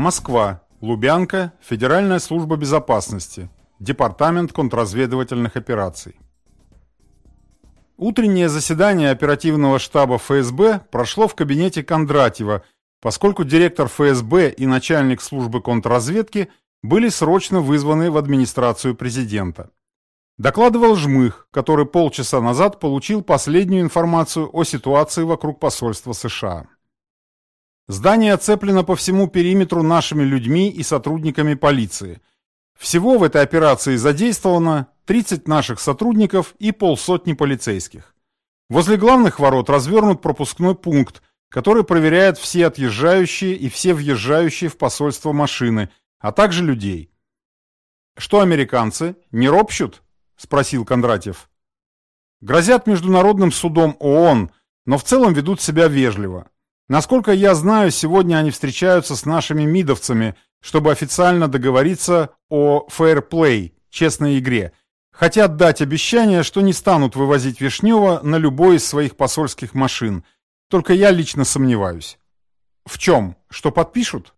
Москва. Лубянка. Федеральная служба безопасности. Департамент контрразведывательных операций. Утреннее заседание оперативного штаба ФСБ прошло в кабинете Кондратьева, поскольку директор ФСБ и начальник службы контрразведки были срочно вызваны в администрацию президента. Докладывал Жмых, который полчаса назад получил последнюю информацию о ситуации вокруг посольства США. Здание оцеплено по всему периметру нашими людьми и сотрудниками полиции. Всего в этой операции задействовано 30 наших сотрудников и полсотни полицейских. Возле главных ворот развернут пропускной пункт, который проверяет все отъезжающие и все въезжающие в посольство машины, а также людей. «Что американцы, не ропщут?» – спросил Кондратьев. «Грозят международным судом ООН, но в целом ведут себя вежливо. Насколько я знаю, сегодня они встречаются с нашими мидовцами, чтобы официально договориться о фэрплей, честной игре. Хотят дать обещание, что не станут вывозить Вишнева на любой из своих посольских машин. Только я лично сомневаюсь. В чем? Что подпишут?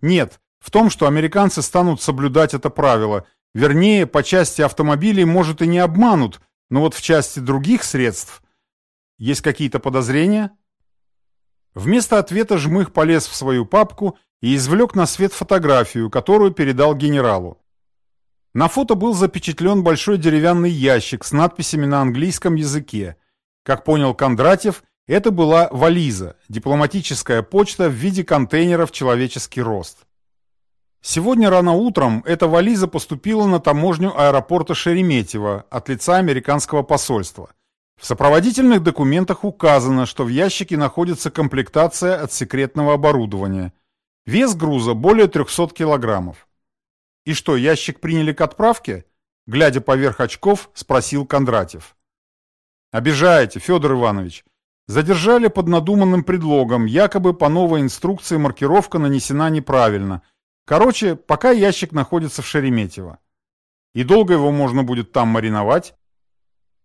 Нет, в том, что американцы станут соблюдать это правило. Вернее, по части автомобилей, может, и не обманут, но вот в части других средств... Есть какие-то подозрения? Вместо ответа Жмых полез в свою папку и извлек на свет фотографию, которую передал генералу. На фото был запечатлен большой деревянный ящик с надписями на английском языке. Как понял Кондратьев, это была вализа, дипломатическая почта в виде контейнера в человеческий рост. Сегодня рано утром эта вализа поступила на таможню аэропорта Шереметьево от лица американского посольства – в сопроводительных документах указано, что в ящике находится комплектация от секретного оборудования. Вес груза более 300 килограммов. «И что, ящик приняли к отправке?» Глядя поверх очков, спросил Кондратьев. «Обижаете, Федор Иванович. Задержали под надуманным предлогом, якобы по новой инструкции маркировка нанесена неправильно. Короче, пока ящик находится в Шереметьево. И долго его можно будет там мариновать?»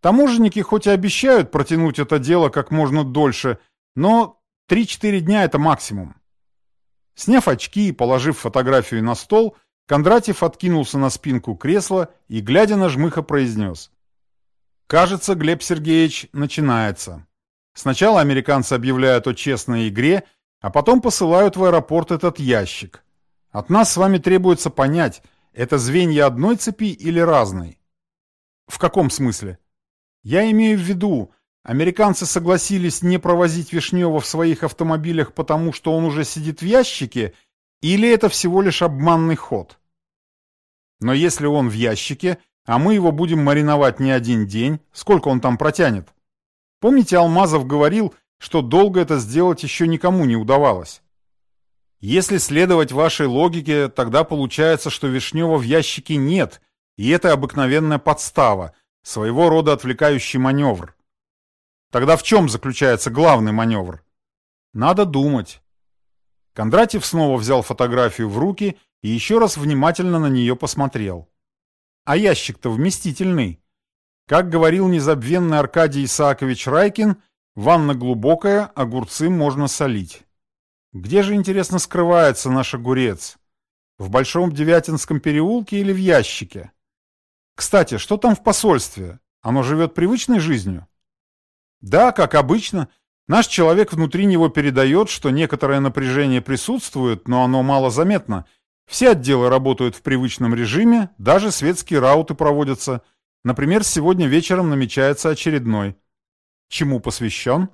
Таможенники хоть и обещают протянуть это дело как можно дольше, но 3-4 дня это максимум. Сняв очки и положив фотографию на стол, Кондратьев откинулся на спинку кресла и, глядя на жмыха, произнес. «Кажется, Глеб Сергеевич, начинается. Сначала американцы объявляют о честной игре, а потом посылают в аэропорт этот ящик. От нас с вами требуется понять, это звенья одной цепи или разной?» «В каком смысле?» Я имею в виду, американцы согласились не провозить Вишнева в своих автомобилях, потому что он уже сидит в ящике, или это всего лишь обманный ход? Но если он в ящике, а мы его будем мариновать не один день, сколько он там протянет? Помните, Алмазов говорил, что долго это сделать еще никому не удавалось? Если следовать вашей логике, тогда получается, что Вишнева в ящике нет, и это обыкновенная подстава – Своего рода отвлекающий маневр. Тогда в чем заключается главный маневр? Надо думать. Кондратьев снова взял фотографию в руки и еще раз внимательно на нее посмотрел. А ящик-то вместительный. Как говорил незабвенный Аркадий Исаакович Райкин, ванна глубокая, огурцы можно солить. Где же, интересно, скрывается наш огурец? В Большом Девятинском переулке или в ящике? Кстати, что там в посольстве? Оно живет привычной жизнью? Да, как обычно. Наш человек внутри него передает, что некоторое напряжение присутствует, но оно мало заметно. Все отделы работают в привычном режиме, даже светские рауты проводятся. Например, сегодня вечером намечается очередной. Чему посвящен?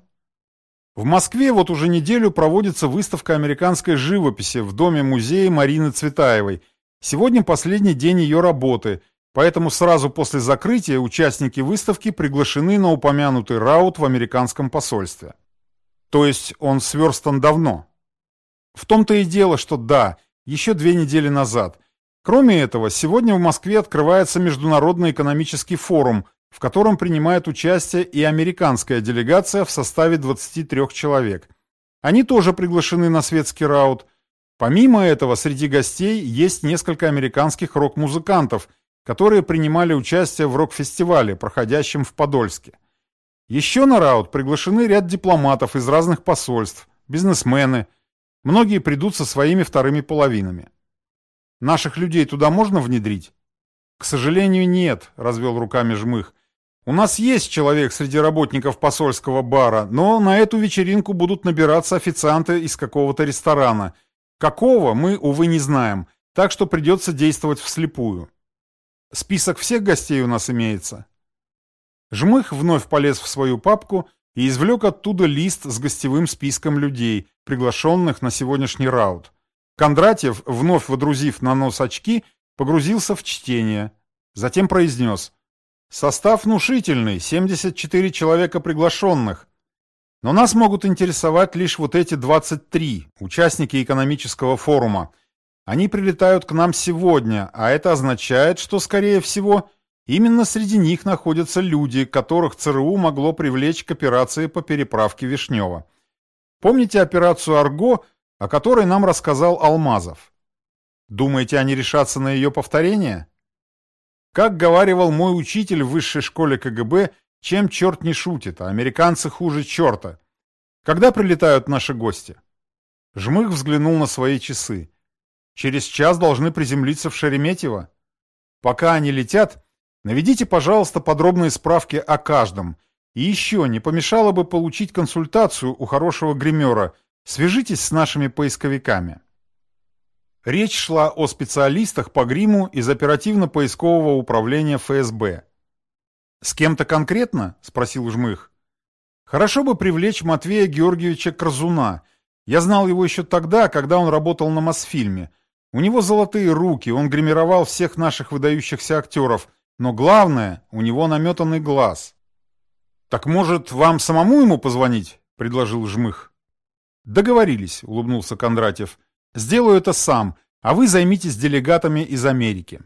В Москве вот уже неделю проводится выставка американской живописи в доме-музее Марины Цветаевой. Сегодня последний день ее работы – Поэтому сразу после закрытия участники выставки приглашены на упомянутый раут в американском посольстве. То есть он сверстан давно. В том-то и дело, что да, еще две недели назад. Кроме этого, сегодня в Москве открывается Международный экономический форум, в котором принимает участие и американская делегация в составе 23 человек. Они тоже приглашены на светский раут. Помимо этого, среди гостей есть несколько американских рок-музыкантов – которые принимали участие в рок-фестивале, проходящем в Подольске. Еще на раут приглашены ряд дипломатов из разных посольств, бизнесмены. Многие придут со своими вторыми половинами. Наших людей туда можно внедрить? К сожалению, нет, развел руками Жмых. У нас есть человек среди работников посольского бара, но на эту вечеринку будут набираться официанты из какого-то ресторана. Какого, мы, увы, не знаем, так что придется действовать вслепую. Список всех гостей у нас имеется. Жмых вновь полез в свою папку и извлек оттуда лист с гостевым списком людей, приглашенных на сегодняшний раут. Кондратьев, вновь водрузив на нос очки, погрузился в чтение. Затем произнес. «Состав внушительный, 74 человека приглашенных. Но нас могут интересовать лишь вот эти 23, участники экономического форума. Они прилетают к нам сегодня, а это означает, что, скорее всего, именно среди них находятся люди, которых ЦРУ могло привлечь к операции по переправке Вишнева. Помните операцию «Арго», о которой нам рассказал Алмазов? Думаете, они решатся на ее повторение? Как говаривал мой учитель в высшей школе КГБ, чем черт не шутит, а американцы хуже черта. Когда прилетают наши гости? Жмых взглянул на свои часы. Через час должны приземлиться в Шереметьево. Пока они летят, наведите, пожалуйста, подробные справки о каждом. И еще не помешало бы получить консультацию у хорошего гримера. Свяжитесь с нашими поисковиками. Речь шла о специалистах по гриму из оперативно-поискового управления ФСБ. «С кем-то конкретно?» – спросил Жмых. «Хорошо бы привлечь Матвея Георгиевича Корзуна. Я знал его еще тогда, когда он работал на Мосфильме – у него золотые руки, он гримировал всех наших выдающихся актеров, но главное, у него наметанный глаз. «Так, может, вам самому ему позвонить?» — предложил Жмых. «Договорились», — улыбнулся Кондратьев. «Сделаю это сам, а вы займитесь делегатами из Америки».